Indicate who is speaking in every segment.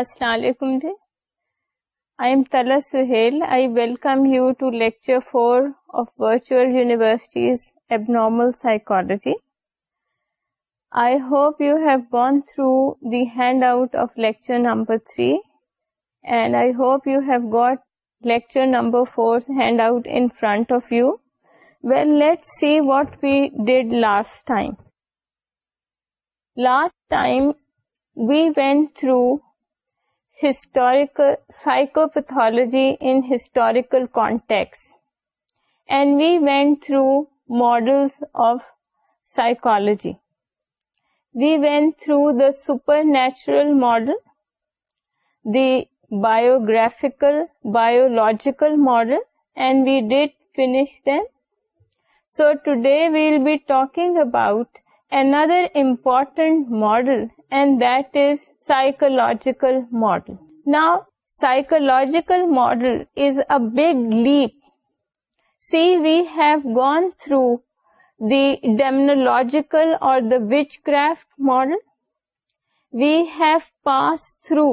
Speaker 1: Assalamualaikum ji. I am Tala Suhail. I welcome you to lecture 4 of Virtual University's Abnormal Psychology. I hope you have gone through the handout of lecture number 3 and I hope you have got lecture number 4's handout in front of you. Well, let's see what we did last time. Last time we went through historical psychopathology in historical context, and we went through models of psychology. We went through the supernatural model, the biographical, biological model, and we did finish them. So today we will be talking about another important model and psychological model نا psychological model is اب لیپ see we've gone through demonological اور witchcraft model we have passed through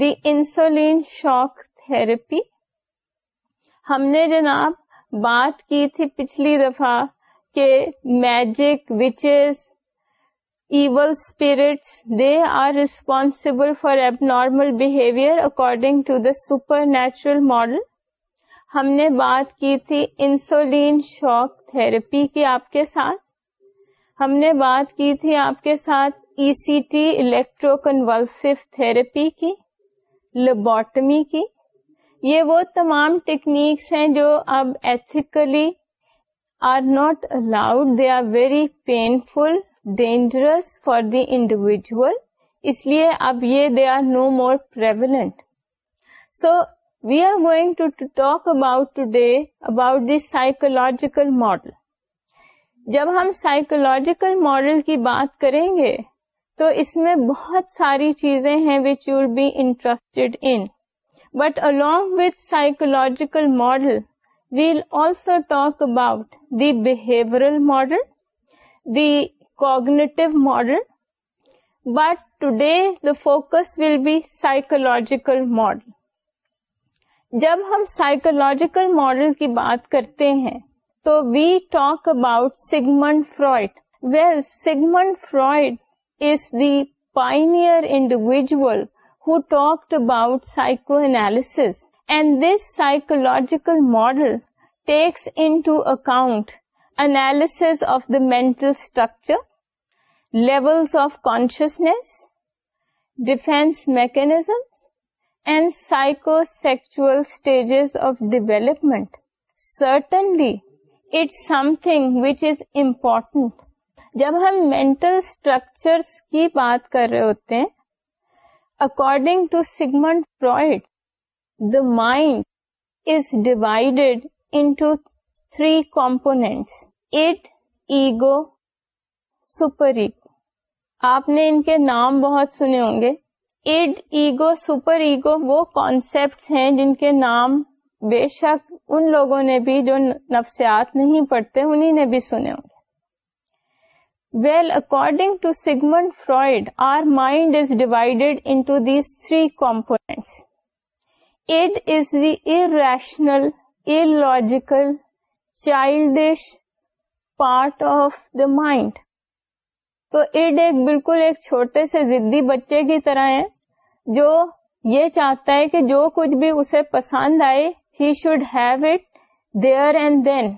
Speaker 1: the insulin shock therapy ہم نے جناب بات کی تھی پچھلی دفعہ magic which is evil spirits they are responsible for abnormal behaviour according to the supernatural model ہم نے بات کی تھی انسولین شاک تھراپی کی آپ کے ساتھ ہم نے بات کی تھی آپ کے ساتھ E C T electro convulsive therapy کی لیبارٹمی کی یہ وہ تمام ٹیکنیکس ہیں جو اب ethically are not allowed they are very painful dangerous for the individual اس لیے اب یہ they are no more prevalent so we are going to talk about today about the psychological model جب ہم psychological model کی بات کریں گے تو اس میں بہت ساری چیزیں ہیں which you be interested in but along with psychological model we'll also talk about the behavioural model the cognitive model but today the focus will be psychological model جب ہم سائکولوجیکل ماڈل کی بات کرتے ہیں تو we talk about Sigmund Freud well Sigmund Freud is the pioneer individual who talk about psychoanalysis and this psychological model takes into account analysis of the mental structure levels of conscious defence mechanism and psycho sexual stages of development certainly it something which is important جب ہمٹل structures کی بات کر رہے ہوتے according to Sigmund Freud the mind is divided into three component id ego super id آپ نے ان کے نام بہت سنے ہوں گے ایڈ ایگو سپر ایگو وہ کانسیپٹ ہیں جن کے نام بے شک ان لوگوں نے بھی جو نفسیات نہیں انہی انہیں بھی سنے ہوں گے well according to Sigmund Freud our mind is divided into these three components id is the rational logical child part of the mind تو اڈ ایک بالکل ایک چھوٹے سے ضدی بچے کی طرح ہے جو یہ چاہتا ہے کہ جو کچھ بھی اسے پسند آئے he should have it there and then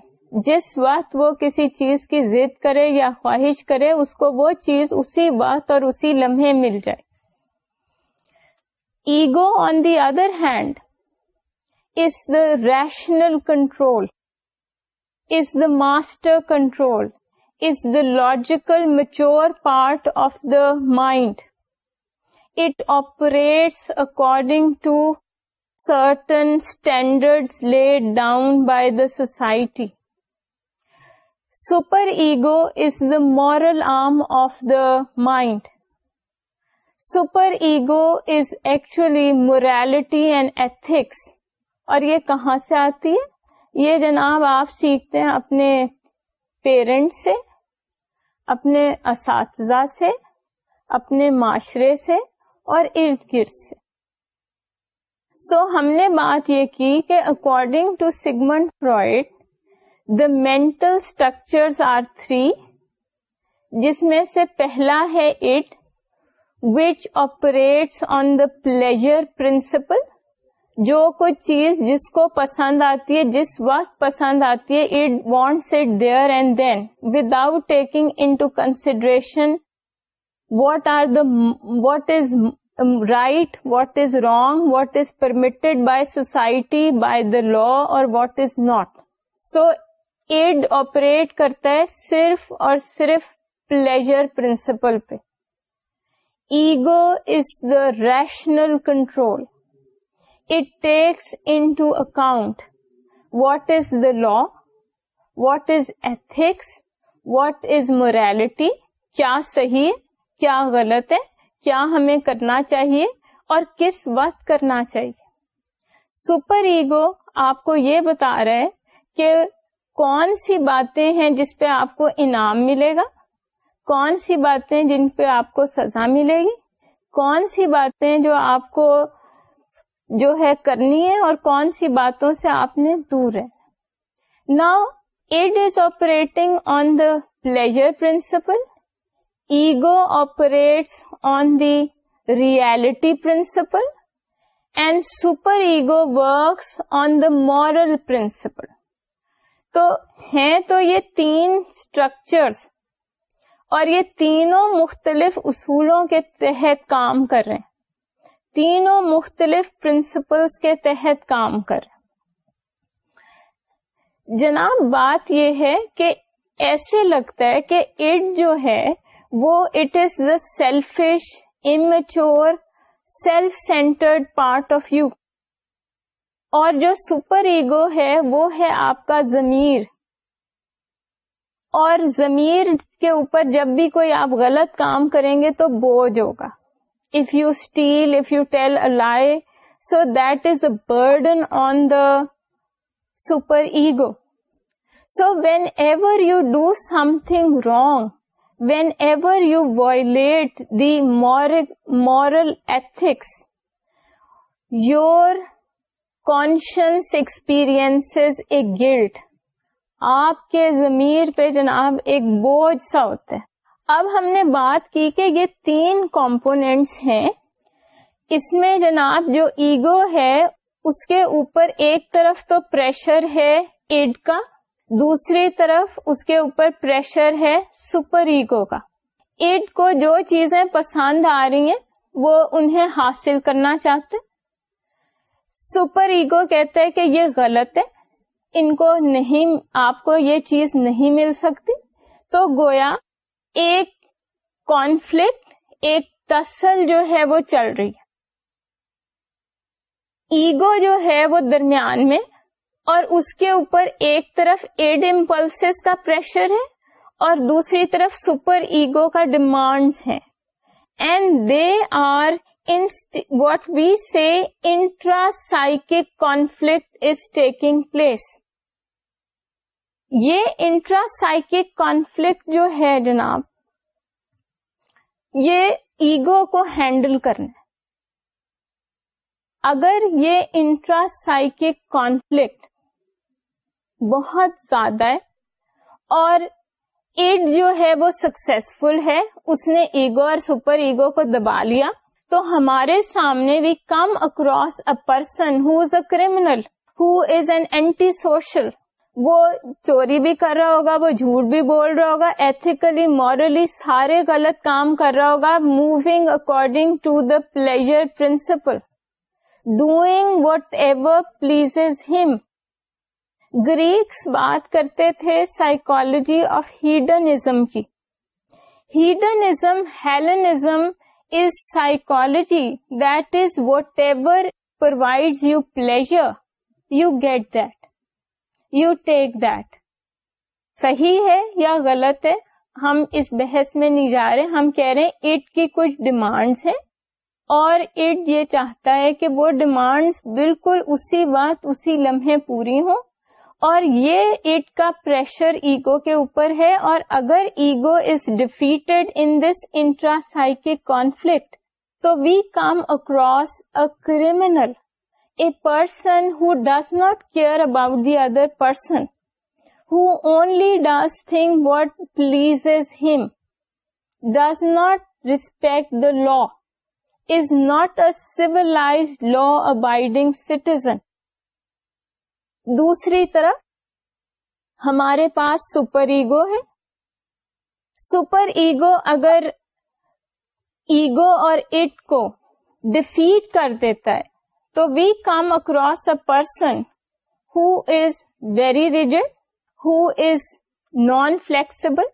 Speaker 1: جس وقت وہ کسی چیز کی ضد کرے یا خواہش کرے اس کو وہ چیز اسی وقت اور اسی لمحے مل جائے ego on the other hand is the rational control is the master control is the logical mature part of the mind it operates according to certain standard laid down by the society super ego is the moral arm of the mind super ego is actually morality and ethics اور یہ کہاں سے آتی ہے یہ جناب آپ سیکھتے ہیں اپنے پیرنٹس سے اپنے اساتذہ سے اپنے معاشرے سے اور ارد گرد سے سو ہم نے بات یہ کی کہ according to Sigmund Freud the mental structure are three جس میں سے پہلا ہے it which operates on the pleasure principle جو کوئی چیز جس کو پسند آتی ہے جس وقت پسند آتی ہے it wants it there and then without taking to consideration what are the what is right what is wrong what is permitted by society by the law اور what is not so id operate کرتا ہے صرف اور صرف pleasure principle پہ ego is the rational control it's into account what is the law what is ethics what is morality کیا صحیح ہے کیا غلط ہے کیا ہمیں کرنا چاہیے اور کس وقت کرنا چاہیے سپر ایگو آپ کو یہ بتا رہا ہے کہ کون سی باتیں ہیں جس پہ آپ کو انعام ملے گا کون سی باتیں جن پہ آپ کو سزا ملے گی کون سی باتیں جو آپ کو جو ہے کرنی ہے اور کون سی باتوں سے آپ نے دور ہے نا it is operating on the pleasure principle ego operates on the reality principle and super ego works on the moral principle تو ہیں تو یہ تین اسٹرکچرس اور یہ تینوں مختلف اصولوں کے تحت کام کر رہے ہیں تینوں مختلف پرنسپلس کے تحت کام کر جناب بات یہ ہے کہ ایسے لگتا ہے کہ اٹ جو ہے وہ it is the selfish immature self centred part of you اور جو سپر ایگو ہے وہ ہے آپ کا ضمیر اور ضمیر کے اوپر جب بھی کوئی آپ غلط کام کریں گے تو بوجھ ہوگا if you steal, if you tell a lie. So that is a burden on the super ego. So whenever you do something wrong, whenever you violate the moral, moral ethics, your conscience experiences a guilt. آپ کے ضمیر پہ جناب ایک بوجھ سا ہوتا ہے اب ہم نے بات کی کہ یہ تین کمپونیٹس ہیں اس میں جناب جو ایگو ہے اس کے اوپر ایک طرف تو پریشر ہے ایڈ کا دوسری طرف اس کے اوپر پریشر ہے سپر ایگو کا ایڈ کو جو چیزیں پسند آ رہی ہیں وہ انہیں حاصل کرنا چاہتے سپر ایگو کہتا ہے کہ یہ غلط ہے ان کو نہیں آپ کو یہ چیز نہیں مل سکتی تو گویا ایک کانفلکٹ ایک تسل جو ہے وہ چل رہی ہے ایگو جو ہے وہ درمیان میں اور اس کے اوپر ایک طرف ایڈ امپلس کا پریشر ہے اور دوسری طرف سپر ایگو کا ڈیمانڈس ہے اینڈ دے آر وٹ سے سی psychic conflict is taking place یہ انٹرا سائکک کانفلکٹ جو ہے جناب یہ ایگو کو ہینڈل کرنا اگر یہ انٹرا سائکک کانفلکٹ بہت زیادہ ہے اور ایڈ جو ہے وہ سکسیسفل ہے اس نے ایگو اور سپر ایگو کو دبا لیا تو ہمارے سامنے we come across a person who who is is a criminal an anti social وہ چوری بھی کر رہا ہوگا وہ جھوٹ بھی بول رہا ہوگا ایتھیکلی مورلی سارے غلط کام کر رہا ہوگا moving according to the pleasure principle doing whatever pleases ہم گریکس بات کرتے تھے سائیکالوجی آف ہیڈنزم کی hedonism ہیلنزم is psychology that is whatever provide you pleasure you get that you take that صحیح ہے یا غلط ہے ہم اس بحث میں نہیں جا رہے ہم کہہ رہے اٹ کی کچھ ڈیمانڈس ہیں اور اٹ یہ چاہتا ہے کہ وہ ڈیمانڈس بالکل اسی بات اسی لمحے پوری ہوں اور یہ اٹ کا پریشر ایگو کے اوپر ہے اور اگر ego is defeated in this intra psychic conflict تو we come across criminal person who does not care about the other person who only does think what please is his not respect the law is not a civilised law abiding citizen دوسری طرف ہمارے پاس super ego ہے super ego اگر ego اور it کو defeat کر دیتا ہے تو we come across a person who is very rigid who is non flexible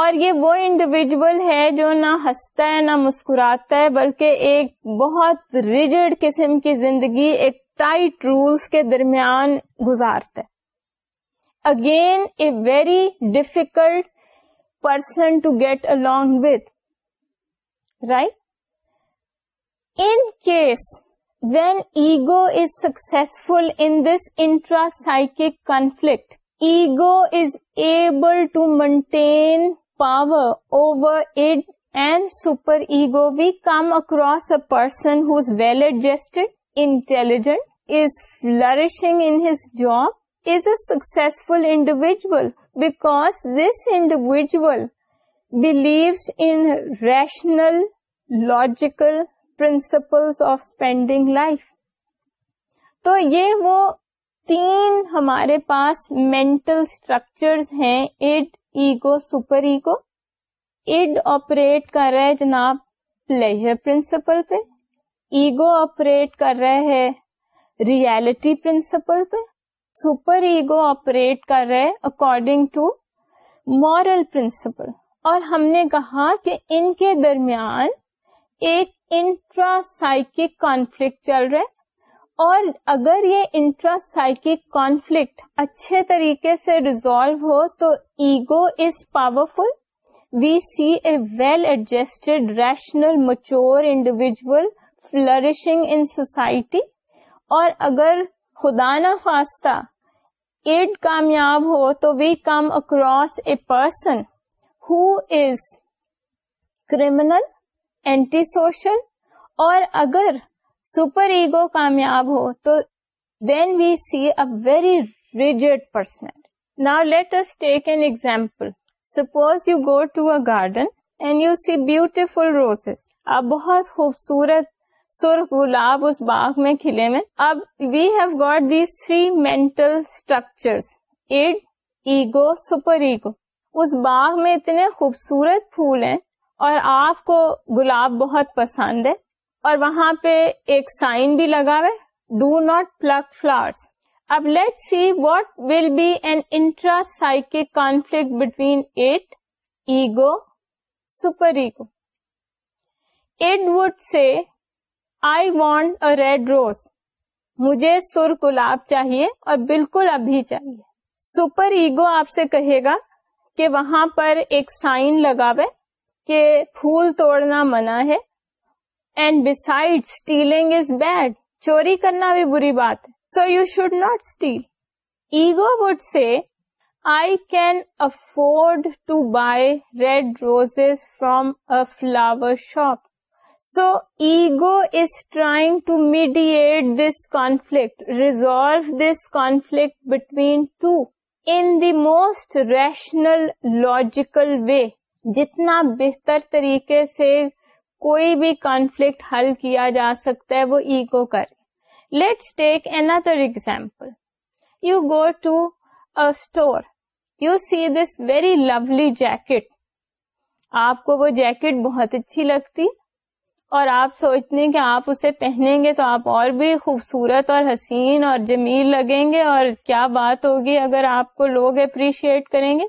Speaker 1: اور یہ وہ انڈیویجل ہے جو نہ ہنستا ہے نہ مسکراتا ہے بلکہ ایک بہت ریجڈ قسم کی زندگی ایک ٹائٹ رولس کے درمیان گزارتا ہے again a very difficult person to get along with right in case when ego is successful in this intra-psychic conflict, ego is able to maintain power over id and superego. We come across a person who is well-adjusted, intelligent, is flourishing in his job, is a successful individual, because this individual believes in rational, logical principles of spending life تو یہ وہ تین ہمارے پاس mental structure id ego super ego id operate کر رہے جناب pleasure principle پہ ایگو آپریٹ کر رہے ہے ریالٹی پرنسپل پہ سپر ایگو آپریٹ کر رہے اکارڈنگ ٹو مورل پرنسپل اور ہم نے کہا کہ ان کے درمیان ایک انٹرا سائکک کانفلکٹ چل رہا ہے اور اگر یہ انٹرا سائکک کانفلکٹ اچھے طریقے سے ریزالو ہو تو ego is powerful we see a well adjusted rational mature individual flourishing in society اور اگر خدا نہ خواستہ ایڈ کامیاب ہو تو we come across a person who is criminal anti social اور اگر سپر ایگو کامیاب ہو تو then we see a very rigid person now let take an example suppose you go to a garden and you see beautiful roses اب بہت خوبصورت سرخ گلاب اس باغ میں کھلے میں اب we have got these three mental structure id ego super ego اس باغ میں اتنے خوبصورت پھول ہیں اور آپ کو گلاب بہت پسند ہے اور وہاں پہ ایک سائن بھی لگا ہے ڈو ناٹ پلک اب let see what will be an intra intrapsychic conflict between id ego super ego id would say I want a red rose مجھے سر گلاب چاہیے اور بالکل ابھی چاہیے سپر ایگو آپ سے کہے گا کہ وہاں پر ایک سائن ہے کہ پھول توڑنا منع ہے and beside stealing is bad چوری کرنا بھی بری بات ہے so you should not steal ego would say I can afford to buy red roses from a flower shop so ego is trying to mediate this conflict resolve this conflict between two in the most rational logical way جتنا بہتر طریقے سے کوئی بھی conflict حل کیا جا سکتا ہے وہ ایگو کر let's take another example you go to اٹور you see this very lovely jacket آپ کو وہ جیکٹ بہت اچھی لگتی اور آپ سوچتے کہ آپ اسے پہنیں گے تو آپ اور بھی خوبصورت اور حسین اور جمیل لگیں گے اور کیا بات ہوگی اگر آپ کو لوگ اپریشیٹ کریں گے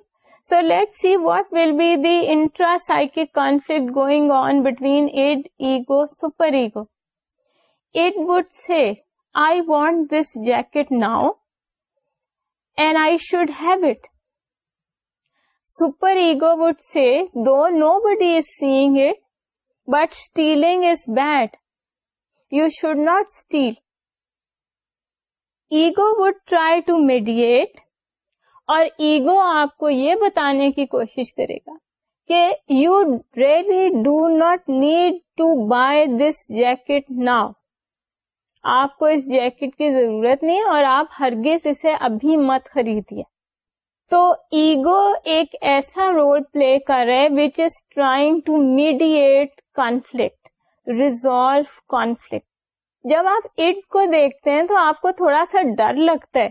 Speaker 1: So let's see what will be the intra-psychic conflict going on between id, ego, superego. Id would say, I want this jacket now and I should have it. Superego would say, though nobody is seeing it, but stealing is bad. You should not steal. Ego would try to mediate اور ego آپ کو یہ بتانے کی کوشش کرے گا کہ you really do not need to buy this jacket now آپ کو اس جیکٹ کی ضرورت نہیں اور آپ ہرگز اسے ابھی مت خریدیے تو ایگو ایک ایسا رول پلے کر رہے which is trying to mediate conflict resolve conflict جب آپ اٹ کو دیکھتے ہیں تو آپ کو تھوڑا سا ڈر لگتا ہے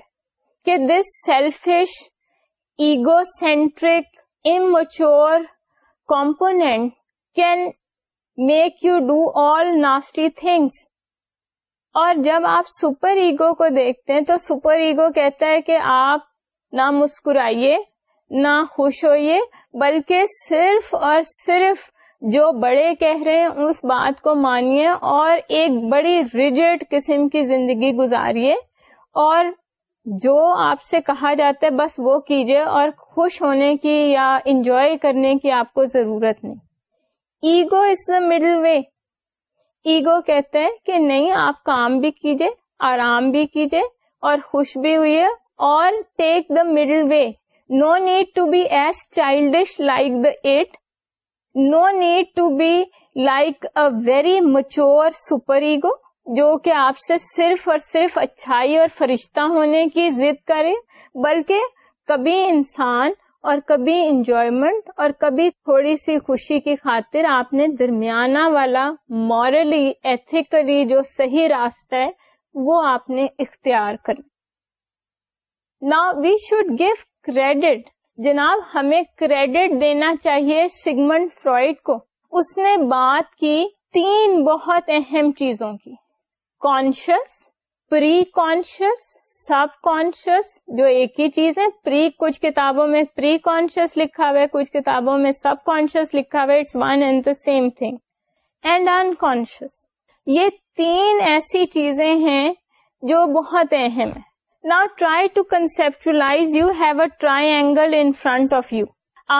Speaker 1: کہ this selfish ego centric immature component can make you do all nasty things اور جب آپ سپر ایگو کو دیکھتے ہیں تو سپر ایگو کہتا ہے کہ آپ نہ مسکرائیے نہ خوش ہوئیے بلکہ صرف اور صرف جو بڑے کہہ رہے ہیں اس بات کو مانیے اور ایک بڑی ریجٹ قسم کی زندگی گزاریے اور جو آپ سے کہا جاتا ہے بس وہ کیجیے اور خوش ہونے کی یا انجوائے کرنے کی آپ کو ضرورت نہیں ego is the middle way ego کہتے ہیں کہ نہیں آپ کام بھی کیجیے آرام بھی کیجیے اور خوش بھی ہوئیے اور take the middle way no need to be as child like the id no need to be like a very mature super ego جو کہ آپ سے صرف اور صرف اچھائی اور فرشتہ ہونے کی ضد کرے بلکہ کبھی انسان اور کبھی انجوائمنٹ اور کبھی تھوڑی سی خوشی کی خاطر آپ نے درمیانہ والا مورلی ایتھیکلی جو صحیح راستہ ہے وہ آپ نے اختیار نا وی شوڈ گیو کریڈٹ جناب ہمیں کریڈٹ دینا چاہیے سگمنڈ فرائڈ کو اس نے بات کی تین بہت اہم چیزوں کی conscious preconscious subconscious جو ایک ہی چیز ہے پری کچھ کتابوں میں پری کانشیس لکھا ہوا ہے کچھ کتابوں میں سب کانشیس لکھا ہوا ہے it's one and the same thing and unconscious یہ تین ایسی چیزیں ہیں جو بہت اہم ہیں نا try to conceptualise you have a triangle in front of you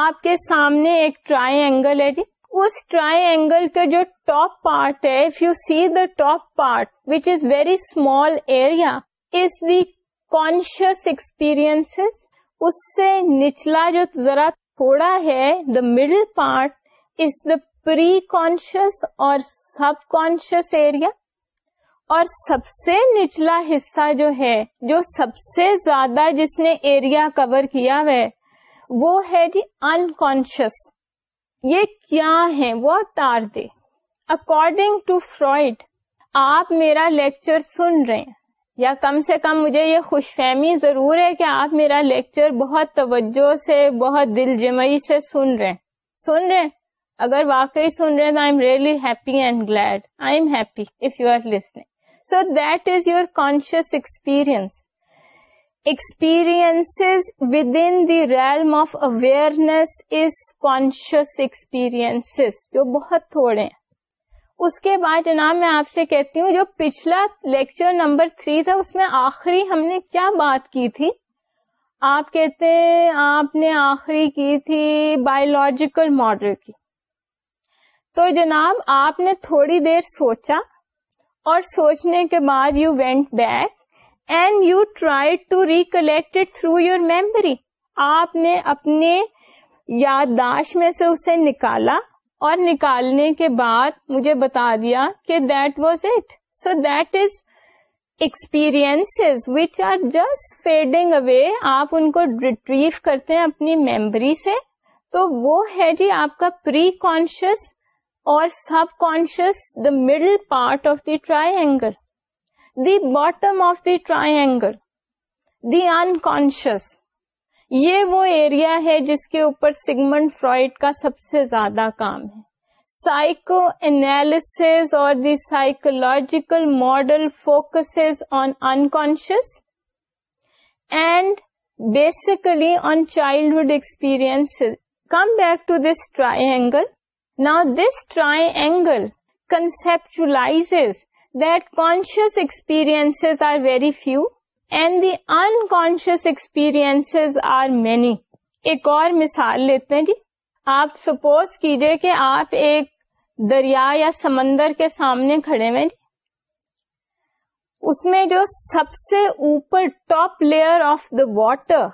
Speaker 1: آپ کے سامنے ایک ٹرائی اینگل ہے جی اس ٹرائی اینگل کا جو ٹاپ پارٹ ہے if you see the top part which is very small area is the conscious experience اس سے نچلا جو ذرا تھوڑا ہے the middle part is the preconscious اور سب کانشیس ایریا اور سب سے نچلا حصہ جو ہے جو سب سے زیادہ جس نے ایریا کور کیا ہے وہ ہے جی انکانشیس کیا ہیں what are they according to Freud آپ میرا لیکچر سن رہے یا کم سے کم مجھے یہ خوش فہمی ضرور ہے کہ آپ میرا لیکچر بہت توجہ سے بہت دل جمعی سے سن رہے ہیں سن رہے ہیں اگر واقعی سن رہے تو I am really happy and glad I am happy if you are listening so that is your conscious experience within the realm of awareness is conscious experiences جو بہت تھوڑے ہیں اس کے بعد جناب میں آپ سے کہتی ہوں جو پچھلا لیکچر نمبر تھری تھا اس میں آخری ہم نے کیا بات کی تھی آپ کہتے ہیں آپ نے آخری کی تھی بایولوجیکل ماڈل کی تو جناب آپ نے تھوڑی دیر سوچا اور سوچنے کے بعد you went back and you try to recollect it through your memory آپ نے اپنے یاد داشت میں سے اسے نکالا اور نکالنے کے بعد مجھے بتا دیا کہ that was it so that is experience which are just fading away آپ ان کو ریٹریو کرتے ہیں اپنی میمری سے تو وہ ہے جی آپ کا پری کانشیس اور subconscious the middle part of the triangle the bottom of the triangle the unconscious یہ وہ ایریا ہے جس کے اوپر سیگمنٹ فرائڈ کا سب سے زیادہ کام ہے سائکو اینالس اور the psychological model focus on unconscious and basically on childhood experience come back to this triangle نا this triangle conceptualise that conscious experiences are very few and the unconscious experiences are many. ایک اور مثال لیتے جی آپ suppose کیجئے کہ آپ ایک دریا سمندر کے سامنے کھڑے ہوئے جی اس میں جو سب سے اوپر top layer of the water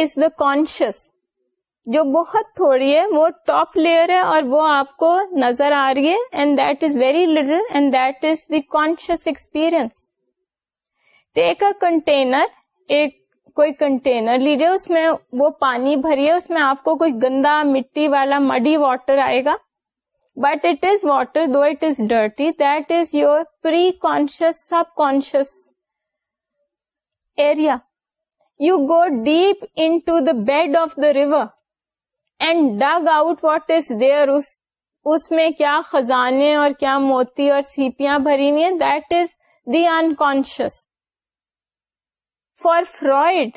Speaker 1: is the conscious جو بہت تھوڑی ہے وہ ٹاپ لیئر ہے اور وہ آپ کو نظر آ رہی ہے and and that that is is very little the experience ایک اے کنٹینر ایک کوئی کنٹینر لیجیے اس میں وہ پانی بھریے اس میں آپ کو کوئی گندا مٹی والا مڈی واٹر آئے گا but it is water though it is dirty that is your preconscious subconscious area you go deep into the bed of the river and dig out what is there اس میں کیا خزانے اور کیا موتی اور سیپیاں بھری that is the unconscious for Freud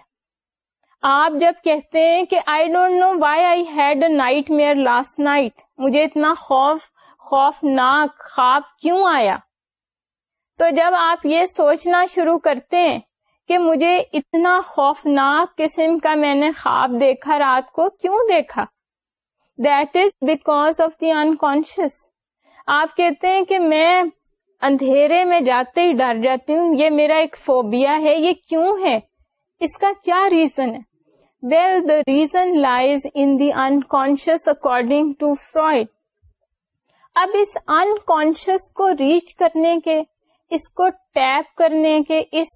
Speaker 1: آپ جب کہتے ہیں کہ I don't know why I had a nightmare last night مجھے اتنا خوف خوفناک خواب کیوں آیا تو جب آپ یہ سوچنا شروع کرتے ہیں کہ مجھے اتنا خوفناک قسم کا میں نے خواب دیکھا رات کو کیوں دیکھا that is of the in کہ میں اندھیرے میں جاتے ہی ڈر جاتی ہوں یہ میرا ایک فوبیا ہے یہ کیوں ہے اس کا کیا ریزن ہے well the reason lies in the in unconscious according to Freud اب اس ان کو ریچ کرنے کے اس کو ٹیپ کرنے کے اس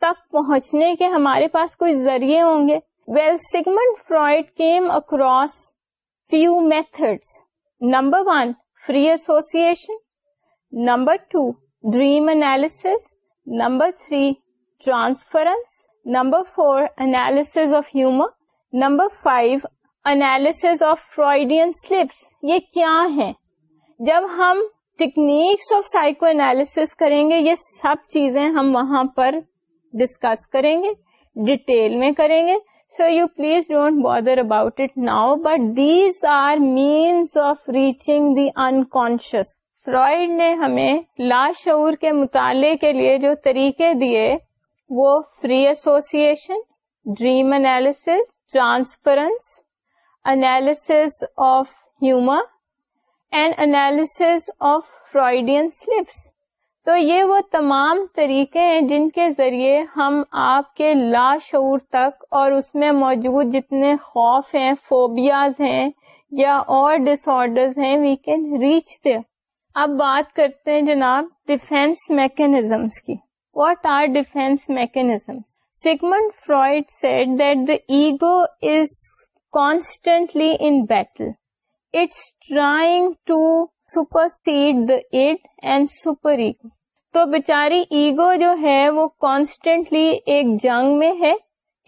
Speaker 1: تک پہنچنے کے ہمارے پاس کوئی ذریعے ہوں گے well Sigmund Freud came across few method number one free association number two dream analysis number three transference number four analysis of humour number five analysis of Freudian slips یہ کیا ہے جب ہم ٹیکنیکس آف سائیکو انالیس کریں گے یہ سب چیزیں ہم وہاں پر ڈسکس کریں گے ڈیٹیل میں کریں گے so you please don't bother about it now but these are means of reaching the unconscious Freud نے ہمیں لاشعور کے مطالعے کے لیے جو طریقے دیے وہ free association dream analysis transference analysis of humour and analysis of Freudian slips تو یہ وہ تمام طریقے ہیں جن کے ذریعے ہم آپ کے لا شعور تک اور اس میں موجود جتنے خوف ہیں فوبیاز ہیں یا اور ڈس آرڈرز ہیں وی کین ریچ دے اب بات کرتے ہیں جناب ڈیفینس میکینزمس کی what are defence mechanism Sigmund Freud said that the ego is constantly in battle it's trying to the id and super ego تو بیچاری ایگو جو ہے وہ کانسٹینٹلی ایک جنگ میں ہے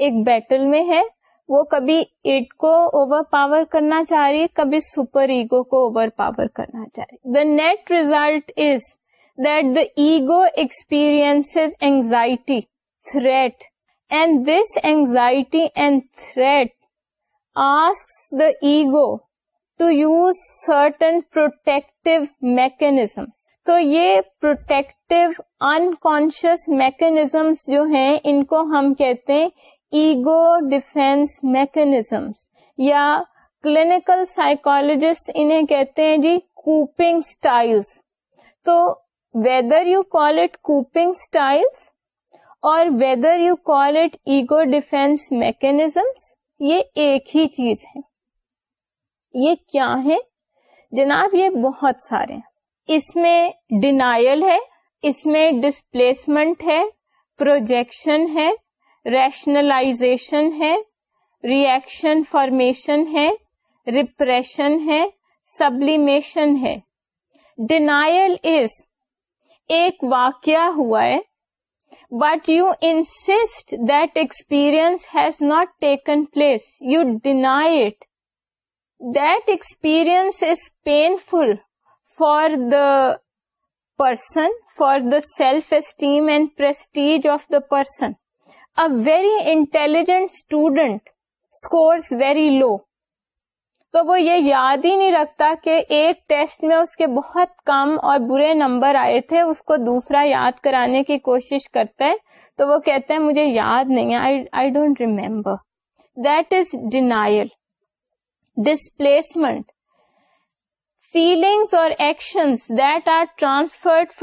Speaker 1: ایک بیٹل میں ہے وہ کبھی ایٹ کو اوور پاور کرنا چاہ رہی ہے کبھی سپر ایگو کو اوور پاور کرنا چاہ رہی the net result is that the ego experience anxiety threat and this anxiety and threat ask the ego to use certain protective mechanisms تو یہ پروٹیکٹو ان کونشیس میکنیزمس جو ہیں ان کو ہم کہتے ہیں ایگو ڈیفینس میکنیزمس یا کلینکل سائیکولوجسٹ انہیں کہتے ہیں جی کوپنگ اسٹائلس تو whether you call it coping styles اور whether you call it ego defence mechanisms یہ ایک ہی چیز ہے یہ کیا ہے جناب یہ بہت سارے اس میں ڈینائل ہے اس میں ڈسپلیسمنٹ ہے پروجیکشن ہے ریشنلائزیشن ہے ریئیکشن فارمیشن ہے ریپریشن ہے سبلیمیشن ہے ڈینائل از ایک واقعہ ہوا ہے but you insist that experience has not taken place you deny it that is is painful for the person for the self esteem and prestige of the person a very intelligent student scores very low تو وہ یہ یاد ہی نہیں رکھتا کہ ایک test میں اس کے بہت کم اور برے نمبر آئے تھے اس کو دوسرا یاد کرانے کی کوشش کرتا ہے تو وہ کہتا ہے مجھے یاد نہیں ہے I don't remember that is denial less threatening. Feelings اور scolds the دا The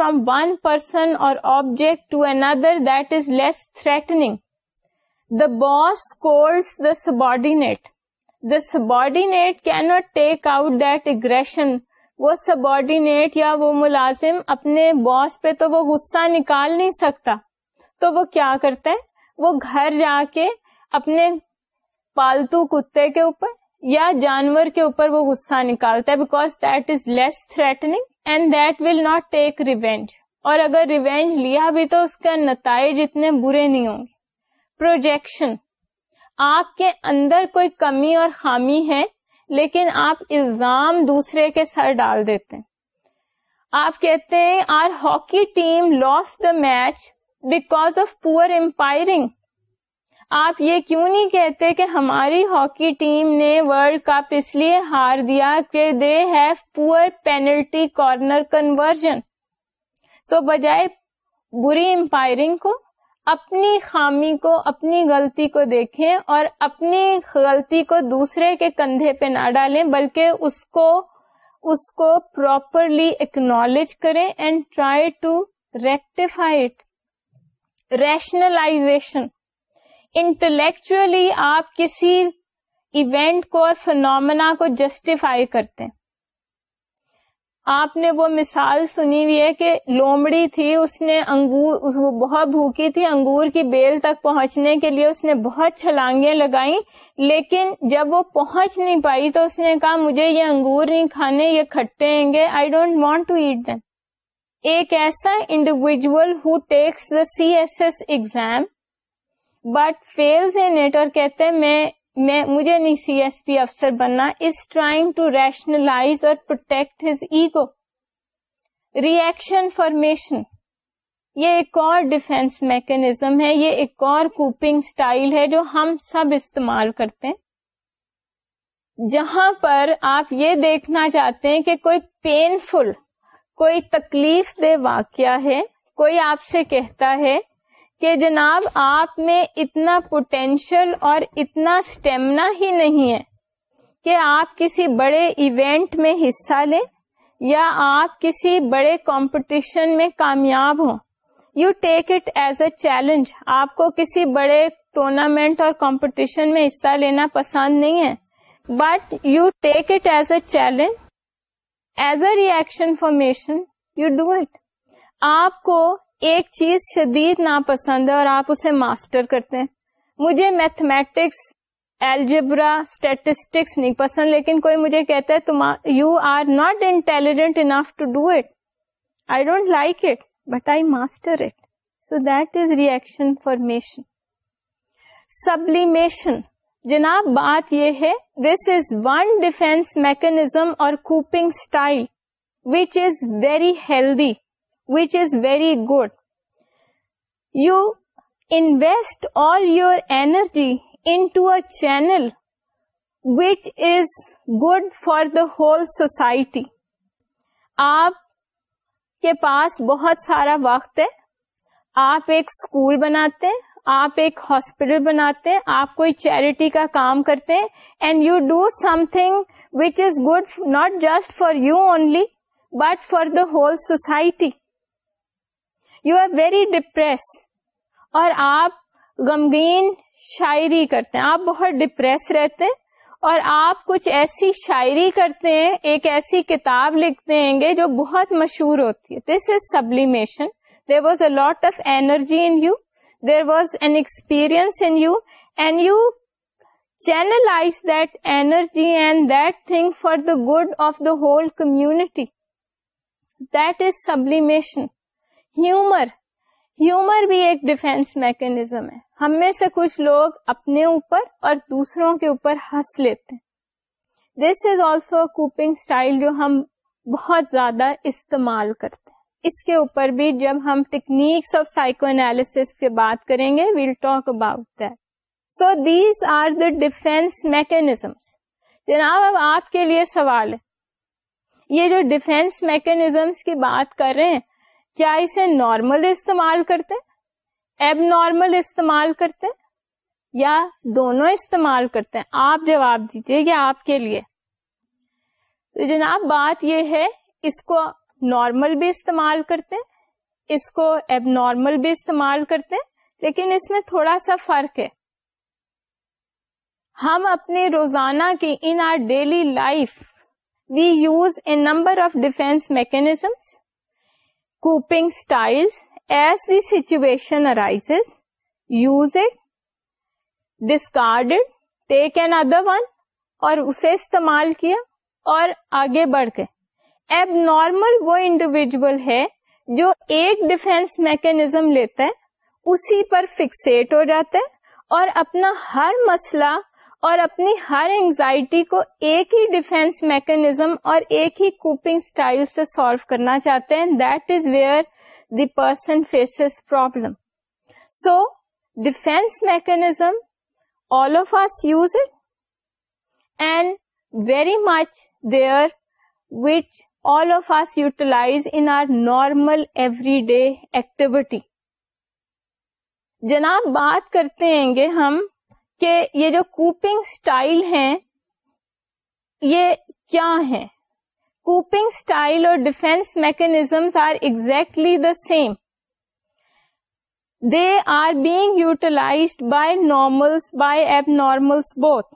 Speaker 1: کی not take out that aggression وہ سبارڈینیٹ یا وہ ملازم اپنے باس پہ تو وہ غصہ نکال نہیں سکتا تو وہ کیا کرتا ہے وہ گھر جا کے اپنے پالتو کتے کے اوپر یا جانور کے اوپر وہ غصہ نکالتا ہے because that is less threatening and that will not take revenge اور اگر ریونج لیا بھی تو اس کے نتائج اتنے برے نہیں ہوں گے پروجیکشن آپ کے اندر کوئی کمی اور خامی ہے لیکن آپ الزام دوسرے کے سر ڈال دیتے ہیں آپ کہتے ہیں our hockey team lost the match because of poor umpiring آپ یہ کیوں نہیں کہتے کہ ہماری ہاکی ٹیم نے ورلڈ کپ اس لیے ہار دیا کہ they have poor penalty corner conversion بجائے بری امپائرنگ کو اپنی خامی کو اپنی غلطی کو دیکھیں اور اپنی غلطی کو دوسرے کے کندھے پہ نہ ڈالیں بلکہ اس کو اس کو پراپرلی اکنالج کریں and try to rectify it rationalisation intellectually آپ کسی ایونٹ کو اور فنومنا کو جسٹیفائی کرتے ہیں آپ نے وہ مثال سنی ہوئی ہے کہ لومڑی تھی اس نے انگور وہ بہت بھوکی تھی انگور کی بیل تک پہنچنے کے لیے اس نے بہت چھلانگیں لگائی لیکن جب وہ پہنچ نہیں پائی تو اس نے کہا مجھے یہ انگور نہیں کھانے یہ کھٹے ہیں گے I don't want to eat them ایک ایسا انڈیویجل ہو takes the C S S exam but fails اور کہتے میں مجھے نہیں سی ایس پی افسر بننا از ٹرائنگ ٹو ریشنلائز اور protect his ego reaction formation یہ ایک اور ڈیفینس میکنیزم ہے یہ ایک اور کوپنگ اسٹائل ہے جو ہم سب استعمال کرتے ہیں جہاں پر آپ یہ دیکھنا چاہتے ہیں کہ کوئی پین فل کوئی تکلیف دہ واقعہ ہے کوئی آپ سے کہتا ہے کہ جناب آپ میں اتنا پوٹینشیل اور اتنا اسٹیمنا ہی نہیں ہے کہ آپ کسی بڑے ایونٹ میں حصہ لیں یا آپ کسی بڑے کمپٹیشن میں کامیاب ہوں you take it as a challenge آپ کو کسی بڑے ٹورنامنٹ اور کمپٹیشن میں حصہ لینا پسند نہیں ہے but you take it as a challenge as a reaction formation you do it آپ کو ایک چیز شدید ناپسند ہے اور آپ اسے ماسٹر کرتے ہیں مجھے میتھمیٹکس ایلجبرا اسٹیٹسٹکس نہیں پسند لیکن کوئی مجھے کہتا ہے you are not intelligent enough to do it I don't like it but I master it so that is reaction formation sublimation جناب بات یہ ہے this is one defence mechanism اور coping style which is very healthy which is very good you invest all your energy into channel channel which is good for the whole society آپ کے پاس بہت سارا وقت ہے آپ ایک اسکول بناتے آپ ایک ہاسپٹل بناتے ہیں آپ کوئی چیریٹی کا کام کرتے ہیں and you do something which is good not just for you only but for the whole society you are very depress اور آپ غمگین شاعری کرتے ہیں آپ بہت ڈپریس رہتے ہیں اور آپ کچھ ایسی شاعری کرتے ہیں ایک ایسی کتاب لکھتے ہیں گے جو بہت مشہور ہوتی ہے this is sublimation there was a lot of energy in you there was an experience in you and you channelise that energy and that thing for the good of the whole community that is sublimation humour humour بھی ایک defence mechanism ہے ہم میں سے کچھ لوگ اپنے اوپر اور دوسروں کے اوپر ہنس لیتے this is also coping style جو ہم بہت زیادہ استعمال کرتے ہیں اس کے اوپر بھی جب ہم ٹیکنیکس آف سائیکو انالیس کی بات کریں گے we'll talk about that so these are the defence mechanism جناب اب آپ کے لیے سوال ہے یہ جو ڈیفینس میکنیزمس کی بات کر رہے ہیں کیا اسے نارمل استعمال کرتے ایب نارمل استعمال کرتے یا دونوں استعمال کرتے ہیں آپ جواب دیجیے آپ کے لیے تو جناب بات یہ ہے اس کو نارمل بھی استعمال کرتے اس کو ایب نارمل بھی استعمال کرتے لیکن اس میں تھوڑا سا فرق ہے ہم اپنے روزانہ کی in our daily life we use a number of defence mechanisms coping as the situation arises use it discard take N other one اور اسے استعمال کیا اور آگے بڑھ کے ایب نارمل وہ انڈیویجل ہے جو ایک ڈیفینس میکنیزم لیتا ہے اسی پر فکسیٹ ہو جاتا ہے اور اپنا ہر مسئلہ اور اپنی ہر انگزائٹی کو ایک ہی ڈیفینس میکنیزم اور ایک ہی کوپنگ اسٹائل سے سالو کرنا چاہتے ہیں that is where the person problem so defence mechanism all of us use it and very much there which all of us utilise in our normal every day activity جناب بات کرتے ہیں گے ہم کہ یہ جو کوپنگ کوپنگ ہیں ہیں یہ کیا اور defence mechanisms are exactly the same they are being utilise by normals by abnormals both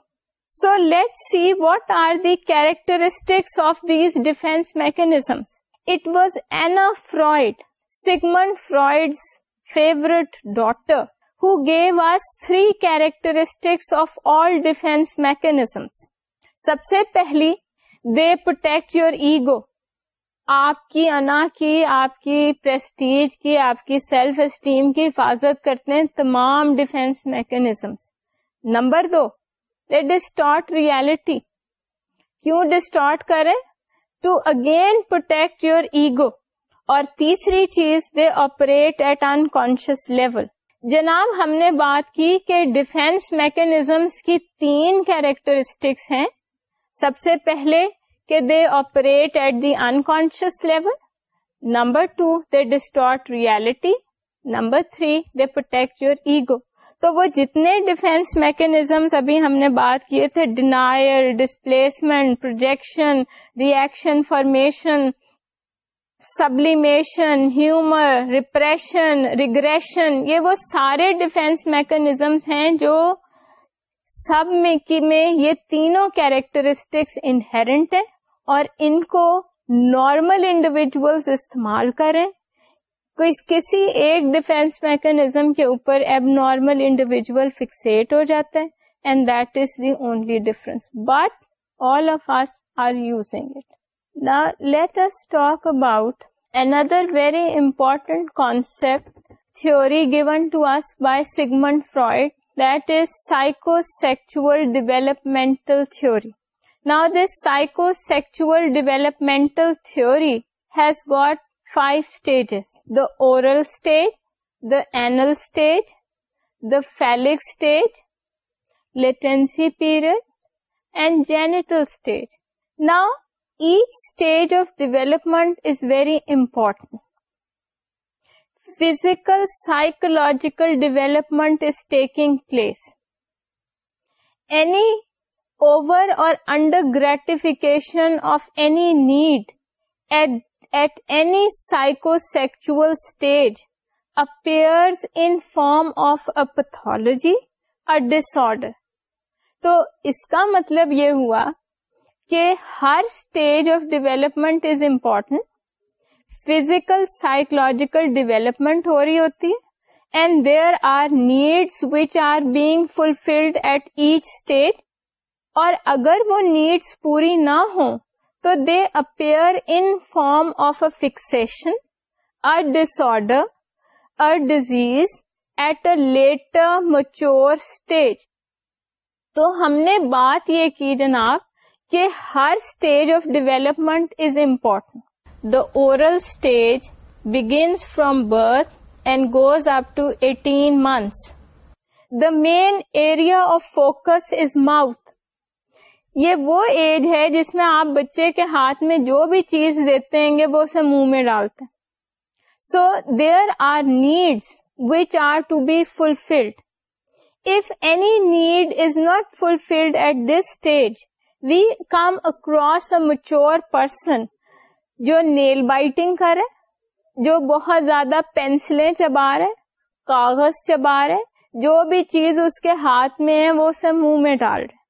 Speaker 1: so let see what are the characteristics of these defence mechanisms it was Anna Freud Sigmund Freud favourite daughter who gave us three characteristics of all defense mechanisms. سب سے پہلی they protect your ego آپ کی انا کی آپ کی prestige کی آپ کی سیلف اسٹیم کی حفاظت کرتے ہیں تمام ڈیفینس میکنیزمس نمبر دو دے ڈسٹارٹ ریالٹی کیوں ڈسٹارٹ کرے to again protect your ego اور تیسری چیز they operate at an level جناب ہم نے بات کی کہ ڈیفینس میکنیزمس کی تین کیریکٹرسٹکس ہیں سب سے پہلے کہ they operate at the unconscious level number two they distort reality number three they protect your ego تو وہ جتنے ڈیفینس میکنیزمس ابھی ہم نے بات کیے تھے denial displacement projection reaction formation sublimation humour repression regression یہ وہ سارے ڈیفینس میکنیزمس ہیں جو سب میں کی میں یہ تینوں کیریکٹرسٹکس انہرنٹ ہے اور ان کو نارمل انڈیویجلس استعمال کریں کسی ایک ڈیفینس میکنیزم کے اوپر اب نارمل انڈیویجل فکسیٹ ہو جاتا ہے and that is the only difference but all of us are using it Now, let us talk about another very important concept, theory given to us by Sigmund Freud, that is psychosexual developmental theory. Now, this psychosexual developmental theory has got 5 stages: the oral stage, the anal stage, the phallic stage, latency period, and genital stage. Now, each stage of development is very important physical psychological development is taking place any over or under gratification of any need at any psychosexual stage upon form of a pathology a disorder تو اس کا مطلب یہ ہوا کہ ہر stage of development is important physical psychological development ہو رہی ہوتی and there are needs which are being fulfilled at each stage اور اگر وہ نیڈس پوری نہ ہوں تو they appear in form of a fixation order a disease at a later mature stage تو ہم نے بات یہ کی جناب کہ ہر stage of development is important the oral stage begins from birth and goes up to eighteen months the main area of focus is mouth یہ وہ ایج ہے جس میں آپ بچے کے ہاتھ میں جو بھی چیز دیتے ہیں گے وہ اسے منہ میں ڈالتے ہیں so there are needs which are to be fulfilled if any need is not fulfilled at this stage we come across a mature person جو نیل بائٹنگ کرے جو بہت زیادہ پینسلیں چبا رہے کاغذ چبا رہے جو بھی چیز اس کے ہاتھ میں ہے وہ اسے منہ میں ڈال رہے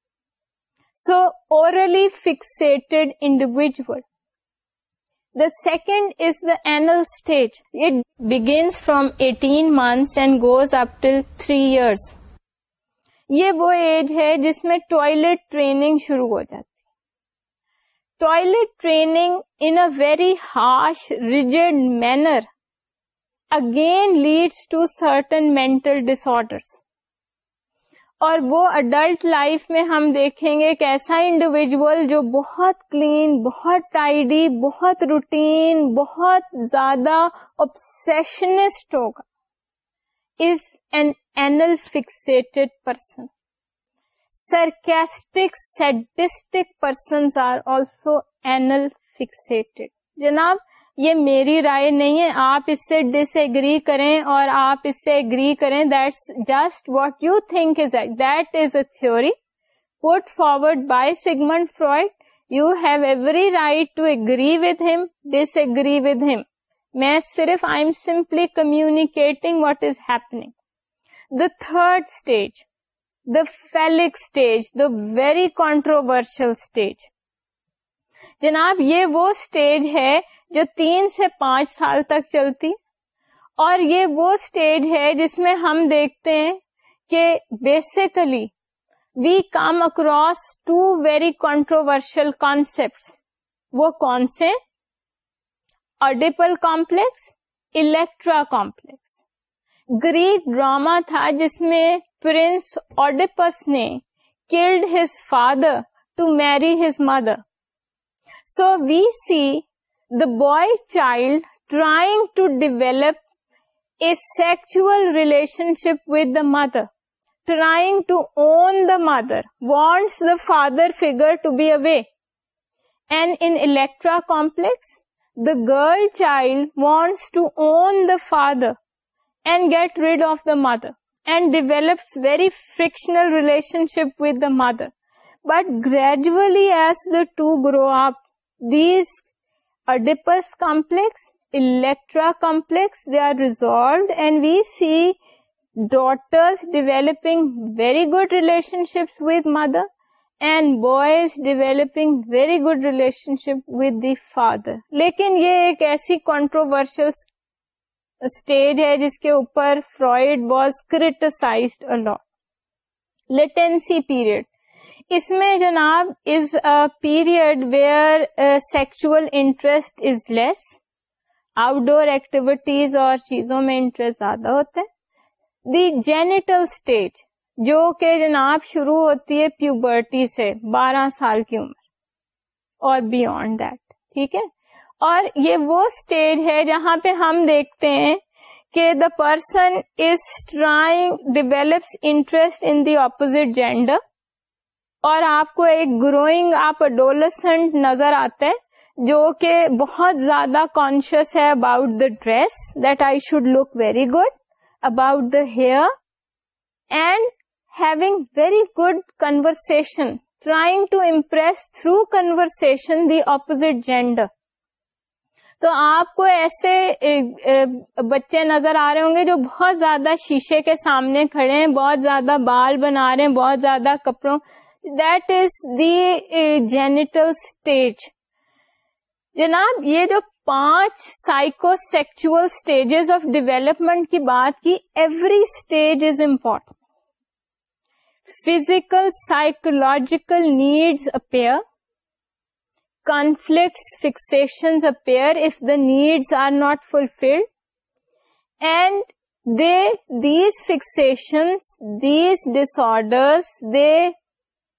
Speaker 1: so orally fixed individual the second is the anal stage begins from eighteen months and goes three years یہ وہ ایج ہے جس میں ٹوائلٹ ٹریننگ شروع ہو جاتی toilet training in a very harsh rigid manner again leads to certain mental ڈس اور وہ اڈلٹ لائف میں ہم دیکھیں گے ایک ایسا انڈیویجل جو بہت کلین بہت ٹائڈی بہت روٹین بہت زیادہ اوبسیشنسٹ ہوگا is an person are also anal fixated جناب یہ میری رائے نہیں ہے آپ اس سے ڈس ایگری کریں اور آپ اس سے ایگری کریں just what you think is that is a theory put forward by Sigmund Freud you have every right to agree with him disagree with him میں صرف I am simply communicating what is happening third stage the phallic stage the very controversial stage جناب یہ وہ stage ہے جو تین سے پانچ سال تک چلتی اور یہ وہ اسٹیج ہے جس میں ہم دیکھتے ہیں کہ basically we come across to very controversial concept وہ کون سے Oedipal complex Electra complex Greek drama تھا جس میں پرنس اوڈیپس نے killed his father to marry his mother so we see the boy child trying to develop a sexual relationship with the mother trying to own the mother wants the father figure to be away and intra complex the girl child wants to own the father and get rid of the mother and develop very frictional relationship with the mother but گریجولیمپلیکس Electra complex we are resolved and we see daughters developing very good relationship with mother and boys developing very good relationship with the father لیکن یہ ایک ایسی controversial stage ہے جس کے اوپر Freud was criticised latency period اس میں جناب is a period where sexual interest is less outdoor activities اور چیزوں میں انٹرسٹ زیادہ ہوتا ہے دی جینیٹل اسٹیج جو کہ جناب شروع ہوتی ہے پیوبرٹی سے بارہ سال کی عمر اور بیونڈ دیٹ ٹھیک ہے اور یہ وہ اسٹیج ہے جہاں پہ ہم دیکھتے ہیں کہ the person is trying develops interest in the opposite gender اور آپ کو ایک گروئنگ آپ اڈولسنٹ نظر آتا ہے جو کہ بہت زیادہ کانشیس ہے about the dress that I should look very good about the hair and having very good conversation trying to impress through conversation the opposite gender تو آپ کو ایسے بچے نظر آ رہے ہوں گے جو بہت زیادہ شیشے کے سامنے کھڑے ہیں بہت زیادہ بال بنا رہے ہیں بہت زیادہ کپڑوں that is the genital stage جناب یہ جو پانچ psycho sexual stages of development کی بات کی every stage is important physical psychological needs appear conflicts, fixations appear if the needs are not fulfilled. And they, these fixations, these disorders, they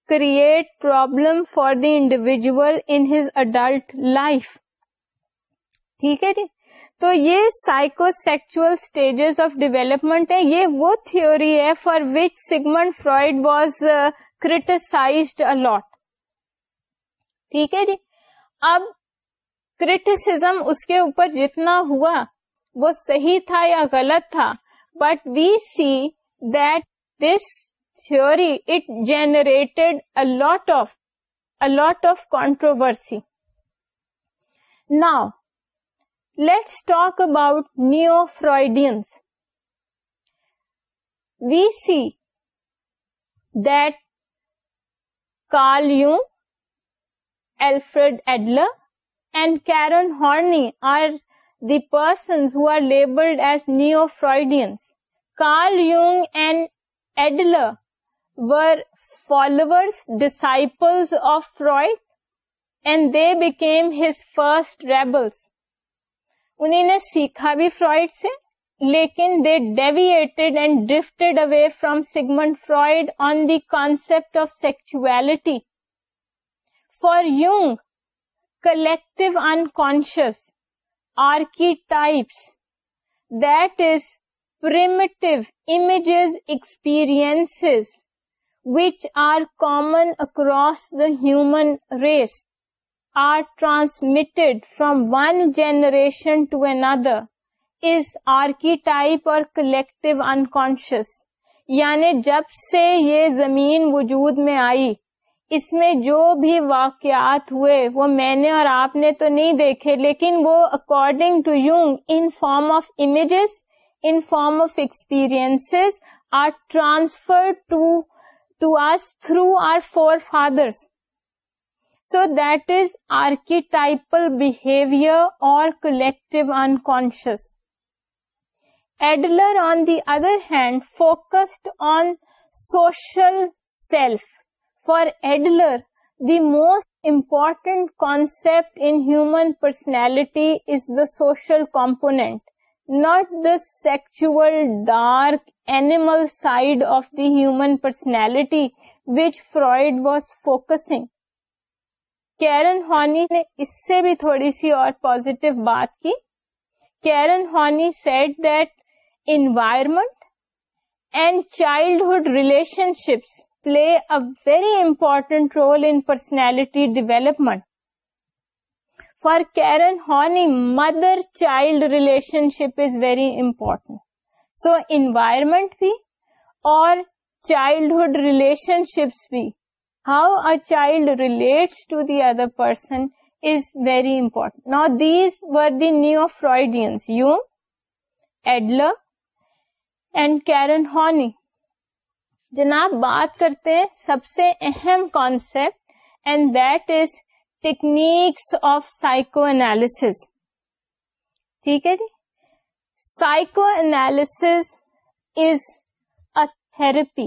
Speaker 1: create problem for the individual in his adult life. ٹھیک ہے جی تو یہ psychosexual stages of development ہے یہ وہ theory ہے for which Sigmund Freud was criticised a lot ٹھیک ہے جی اب اس کے اوپر جتنا ہوا وہ صحیح تھا یا غلط تھا but we see that this theory it generated a lot of a lot of controversy now let's talk about neo Freudians we see that call you Alfred Adler and Karen Horney are the persons who are labeled as Neo-Freudians. Carl Jung and Adler were followers, disciples of Freud and they became his first rebels. انہیں نے سیکھا بھی Freud سے لیکن they deviated and drifted away from Sigmund Freud on the concept of sexuality یون collective in common across دامن race are transmitted from one generation to another is archetype اور collective unconscious یعنی جب سے یہ زمین وجود میں آئی اس میں جو بھی واقعات ہوئے وہ میں نے اور آپ نے تو نہیں دیکھے لیکن وہ according to Jung in form of images in form of experience are transfer to to through our forefathers so that is archetypal behaviour اور collective unconscious Adler on the other hand focused on social self for Adler the most important concept in human personality is the social component not the sexual dark animal side of the human personality which Freud was focusing Karen Horney نے اس سے بھی تھوڑی سی اور positive بات کی Karen Horney said that environment and childhood relationships play a very important role in personality development for Karen ہار mother child relationship is very important so ایئرمنٹ بھی اور چائلڈہڈ ریلیشن شیپس بھی how are child relates to the other person is very important نا these we neo Freudians you Adler and Karen Horney جناب بات کرتے سب سے اہم concept and that is techniques of psychoanalysis ٹھیک ہے جی psychoanalysis is a therapy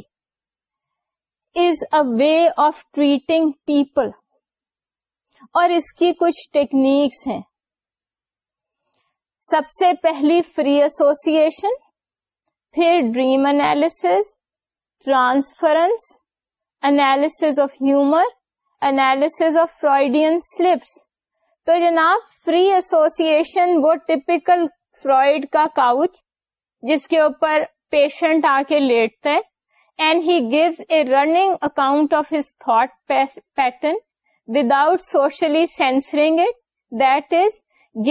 Speaker 1: is a way of treating people اور اس کی کچھ ٹیکنیکس ہیں سب سے پہلی فری ایسوسیشن پھر dream analysis transference analysis of humour analysis of Freudian تو جناب فری ایسوسیشن وہ ٹپیکل فرائڈ کا کاؤچ جس کے اوپر پیشنٹ آ کے لیٹتا ہے and he gives a running account of his thought pattern without socially censoring it that is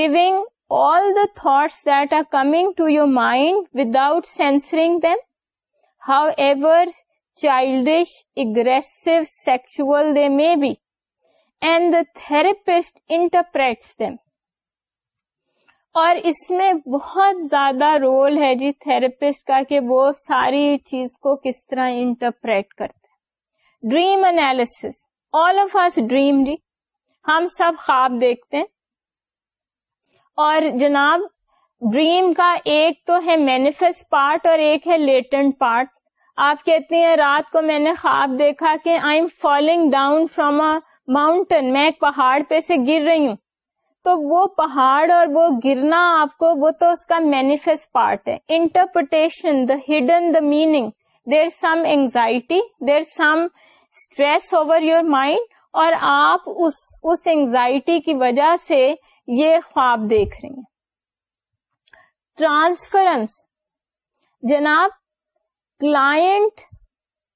Speaker 1: giving all the thoughts that are coming to your mind without censoring then childish, aggressive, sexual they may be and the therapist interprets them اور اس میں بہت زیادہ role ہے جی therapist کا کہ وہ ساری چیز کو کس طرح انٹرپریٹ کرتے dream analysis all of us dream جی ہم سب خواب دیکھتے ہیں اور جناب ڈریم کا ایک تو ہے مینیفیسٹ پارٹ اور ایک ہے لیٹنٹ پارٹ آپ کہتی ہیں رات کو میں نے خواب دیکھا کہ I am following down from mountain میں ایک پہاڑ پہ سے گر رہی ہوں تو وہ پہاڑ اور وہ گرنا آپ کو وہ تو اس کا مینیفیسٹ پارٹ ہے interpretation the hidden the meaning there some anxiety there some stress over your mind اور آپ اس اینگزائٹی کی وجہ سے یہ خواب دیکھ رہی ہیں ٹرانسفرنس جناب کلائنٹ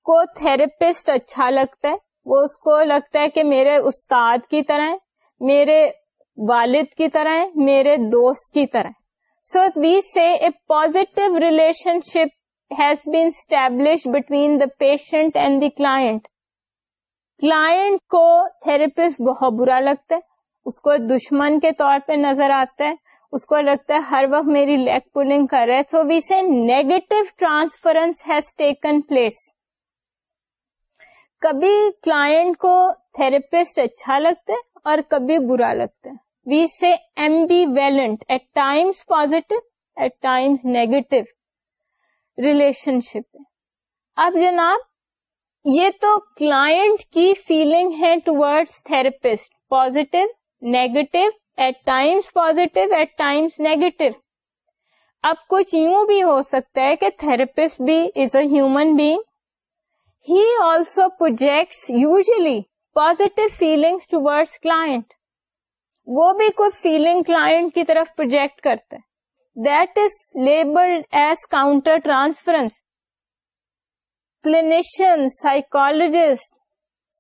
Speaker 1: کو تھراپسٹ اچھا لگتا ہے وہ اس کو لگتا ہے کہ میرے استاد کی طرح میرے والد کی طرح میرے دوست کی طرح سو وی سے positive relationship has been establish between the patient and the client client کو تھراپسٹ بہت برا لگتا ہے اس کو دشمن کے طور پہ نظر آتا ہے اس کو لگتا ہے ہر وقت میری لیگ پولنگ کر رہا کلائنٹ تو تھراپسٹ اچھا لگتا ہے اور کبھی برا لگتا ہے وی سے ambivalent at times positive at times negative relationship اب جناب یہ تو کلائنٹ کی فیلنگ ہے ٹوڈ therapist positive negative at times positive at times negative اب کچھ یوں بھی ہو سکتا ہے کہ تھراپسٹ بھی is a human being he also projects usually positive feeling client وہ بھی کچھ فیلنگ کی طرف پروجیکٹ کرتا ہے that is labelled as counter transference clinician psychologist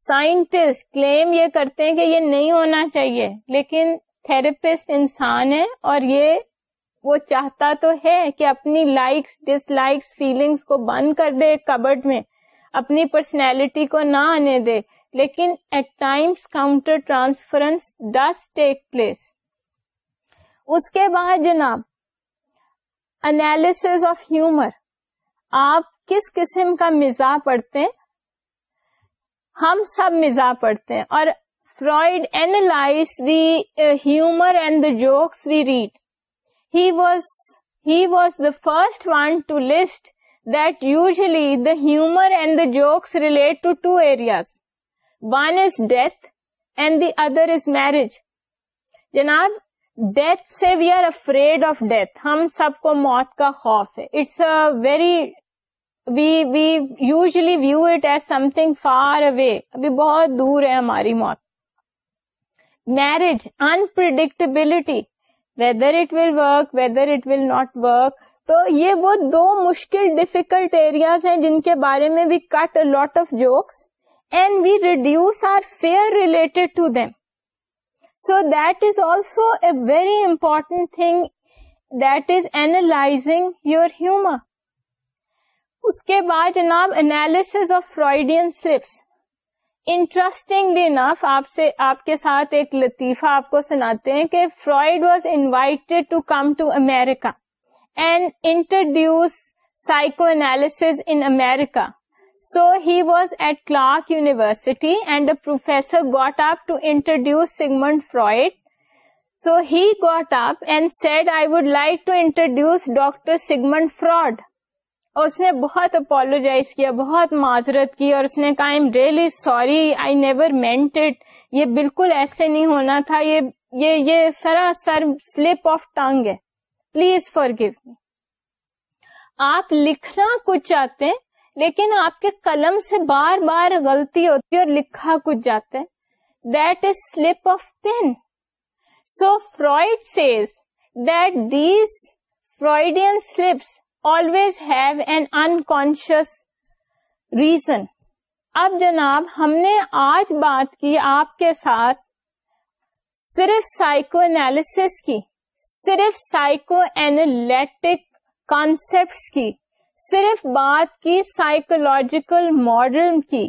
Speaker 1: scientist claim یہ کرتے ہیں کہ یہ نہیں ہونا چاہیے لیکن تھراپسٹ انسان ہے اور یہ وہ چاہتا تو ہے کہ اپنی لائکس ڈس لائکس فیلنگس کو بند کر دے کبڈ میں اپنی پرسنالٹی کو نہ آنے دے لیکن at times counter transference dish take place اس کے بعد جناب انالیس آف ہیومر آپ کس قسم کا مزاح پڑھتے ہم سب مزاح پڑھتے ہیں اور Freud analyse the humour and the jokes we read he was he was the first one to list that usually the humour and the jokes relate to two areas one is death and the other is marriage جناب death سے we are afraid of death ہم سب کو موت کا خوف ہے it's a very we we usually view it as something far away ابھی بہت دور ہے ہماری موت marriage in whether it will work whether it will not work تو یہ وہ دو مشکل ڈیفیکلٹ ایریاز ہیں جن کے بارے میں we cut a lot of jokes and we reduce our fear related to them so that is also a very important thing that is analysing your humour اس کے بعد جناب analysis of Freudian slips interesting آپ سے آپ کے ساتھ ایک لطیفہ آپ کو سناتے ہیں کہ Freud was invited to come to America and introduce psychoanalysis in America so he was at Clark university and professor got up to introduce Sigmund Freud so he got up and said I would like to introduce doctor Sigmund fraud اس نے بہت apologise کیا بہت معذرت کی اور اس نے کہا M really sorry I never meant it یہ بالکل ایسے نہیں ہونا تھا یہ یہ یہ سراسر سلپ آف ٹنگ ہے پلیز فار گیو می آپ لکھنا کچھ چاہتے ہیں لیکن آپ کے قلم سے بار بار غلطی ہوتی ہے اور لکھا کچھ جاتے that is slip of pen so Freud says that these Freudian slips always have an in reason اب جناب ہم نے آج بات کی آپ کے ساتھ صرف سائیکو اینالس کی صرف سائیکو اینالٹک کانسپٹ کی صرف بات کی سائیکولوجیکل ماڈل کی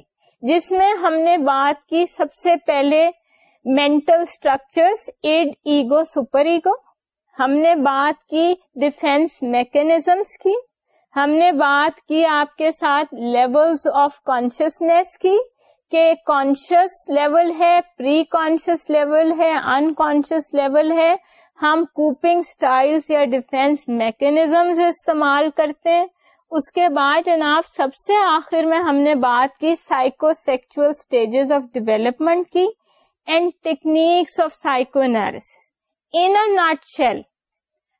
Speaker 1: جس میں ہم نے بات کی سب سے پہلے mental structure id ego super ego ہم نے بات کی ڈیفینس میکنیزمس کی ہم نے بات کی آپ کے ساتھ لیولز آف کانشیسنیس کی کہ کانشیس لیول ہے پری کانشیس لیول ہے ان کانشیس لیول ہے ہم کوپنگ اسٹائل یا ڈیفینس میکنیزمز استعمال کرتے ہیں اس کے بعد جناب سب سے آخر میں ہم نے بات کی psychosexual stages of development کی and techniques of psychoanalysis in nutshell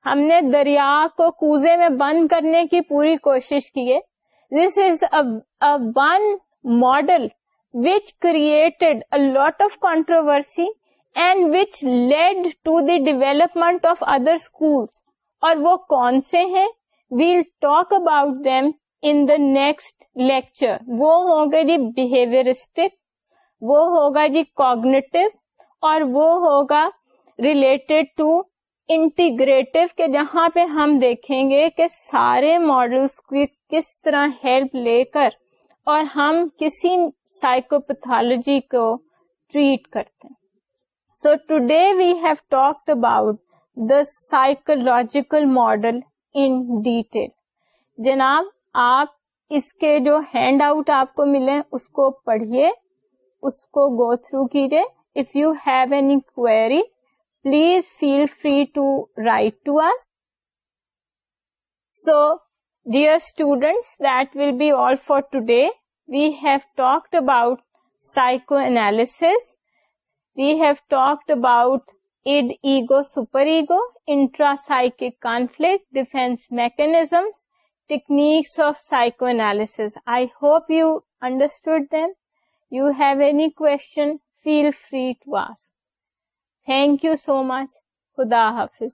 Speaker 1: ہم نے دریا کو کوزے میں بند کرنے کی پوری کوشش کی ہے this is one model which created lot of controversy and which lead to the development of other school اور وہ کون سے ہیں we'll talk about them in the next lecture وہ ہوگا جی بہیویئرسٹک وہ ہوگا جی کوگنیٹو اور وہ ہوگا ریلیٹڈ ٹو انٹیگریٹو کے جہاں پہ ہم دیکھیں گے کہ سارے ماڈلس کی کس طرح ہیلپ لے کر اور ہم کسی سائیکوپیتھالوجی کو ٹریٹ کرتے ہیں so today we have talked about the psychological model in detail جناب آپ اس کے جو ہینڈ آؤٹ آپ کو ملے اس کو پڑھیے اس کو گو تھرو کیجیے if you have any query please feel free to write to us. So, dear students, that will be all for today. We have talked about psychoanalysis. We have talked about id, ego, superego, intra-psychic conflict, defense mechanisms, techniques of psychoanalysis. I hope you understood them. You have any question, feel free to ask. Thank you so much خدا حافظ